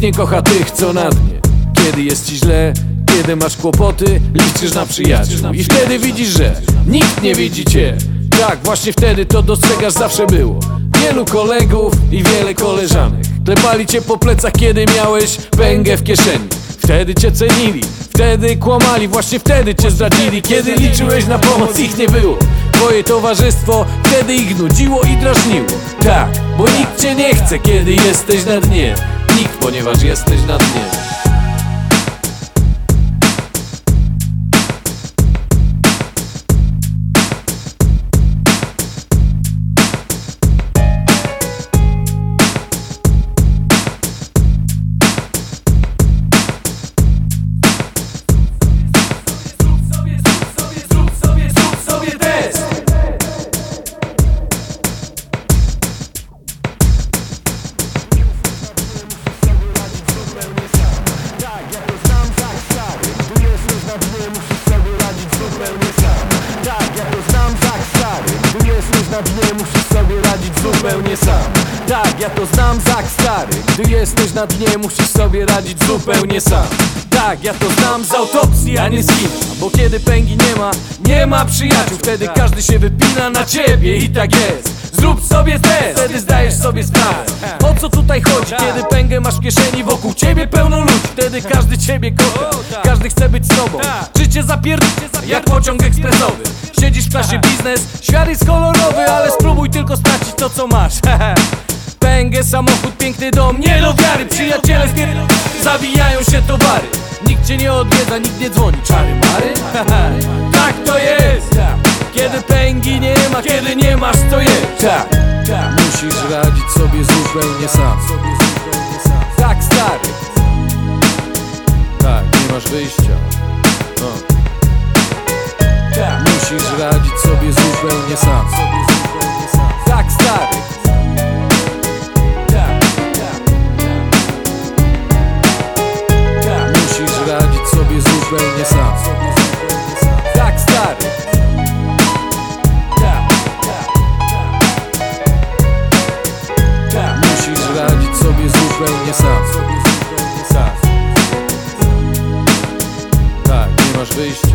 Nie kocha tych, co na dnie. Kiedy jest ci źle, kiedy masz kłopoty Liczysz na przyjaciół. I wtedy widzisz, że nikt nie widzi cię. Tak, właśnie wtedy to dostrzegasz zawsze było. Wielu kolegów i wiele koleżanek Klepali cię po plecach, kiedy miałeś pęgę w kieszeni. Wtedy cię cenili, wtedy kłamali Właśnie wtedy cię zdradzili. Kiedy liczyłeś na pomoc, ich nie było. Twoje towarzystwo wtedy ich nudziło i drażniło. Tak, bo nikt cię nie chce, kiedy jesteś na dnie Ponieważ jesteś na dnie na dnie musisz sobie radzić zupełnie sam. Tak, ja to znam Zak stary. Gdy jesteś na dnie musisz sobie radzić zupełnie sam. Tak, ja to znam z autopsji, a nie z Bo kiedy pęgi nie ma, nie ma przyjaciół. Wtedy każdy się wypina na ciebie i tak jest. Zrób sobie test, wtedy zdajesz sobie sprawę co tutaj chodzi, kiedy pęgę masz w kieszeni Wokół ciebie pełno ludzi, wtedy każdy ciebie kocha. Każdy chce być z tobą. Życie zapierdzicie jak pociąg ekspresowy. Siedzisz w klasie biznes, świat jest kolorowy Ale spróbuj tylko stracić to co masz. Pęgę, samochód, piękny dom, nie do wiary. Przyjaciele z gier zawijają się towary. Nikt cię nie odwiedza, nikt nie dzwoni. Czary mary? tak to jest kiedy pęgi nie ma, kiedy nie masz to jest tak, tak, Musisz radzić sobie zupełnie sam. Tak stary. Tak, nie masz wyjścia. No. Tak. Musisz radzić sobie zupełnie sam. Tak stary. Tak, tak. Musisz radzić sobie zupełnie sam. zupełnie sam. Tak, nie masz wyjścia.